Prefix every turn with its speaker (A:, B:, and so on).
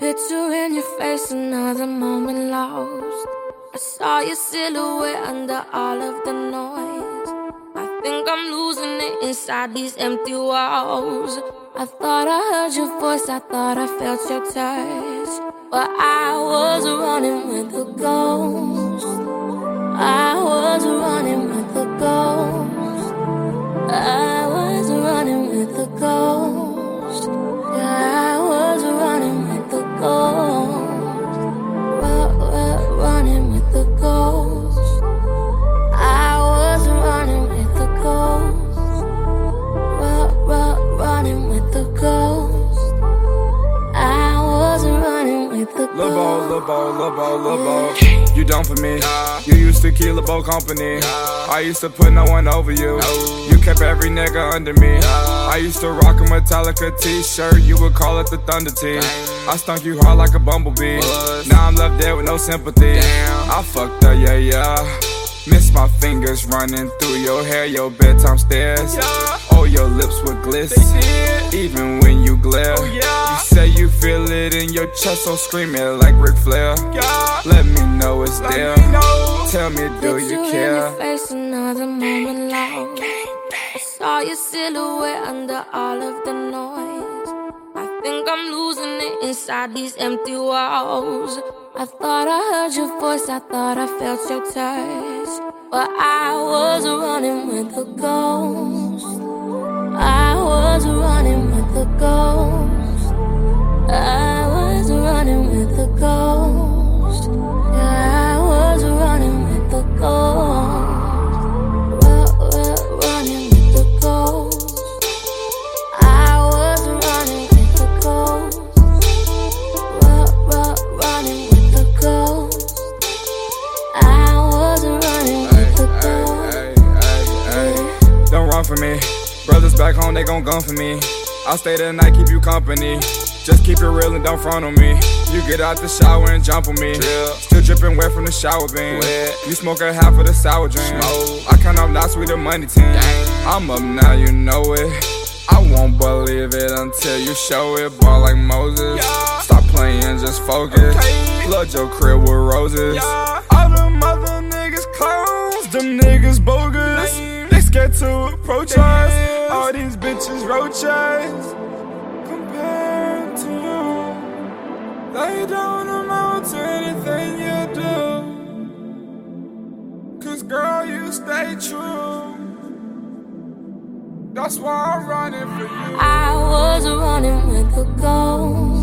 A: Picture in your face, another moment lost. I saw your silhouette under all of the noise. I think I'm losing it inside these empty walls. I thought I heard your voice, I thought I felt your touch. But I was running with the ghost.
B: Lil' Bo,
A: ghost.
B: Lil' Bo, Lil' Bo, Lil' Bo. You done for me. You used to kill a Bo company. I used to put no one over you. You kept every nigga under me. I used to rock a Metallica t-shirt. You would call it the Thunder Team. I stunk you hard like a bumblebee. Now I'm left there with no sympathy. I fucked up, yeah, yeah. Miss my fingers running through your hair, your bedtime stairs. Oh, your lips would gliss, even when you glare. You say you feel it in your chest, so scream it like Ric Flair. Let me know it's there. Tell me, do you
A: Picture in your
B: care?
A: face, another moment lost. I saw your silhouette under all of the noise. I think I'm losing it inside these empty walls. I thought I heard your voice, I thought I felt your touch. But I was running with the ghost. I was running with the ghost. I
B: me. Brothers back home, they gon' gun for me. I'll stay that night, keep you company. Just keep it real and don't front on me. You get out the shower and jump on me. Still dripping wet from the shower beam. You smoke a half of the sour dream. I count up knots with the money team. I'm up now, you know it. I won't believe it until you show it. Ball like Moses. Stop playing, just focus. Flood your crib with roses. All them other niggas clones, them niggas bogus. They scared to approach us. All these bitches roaches. Compared to you, they don't amount to anything you do. Cause girl, you stay true. That's why I'm running for you.
A: I was running with the ghost.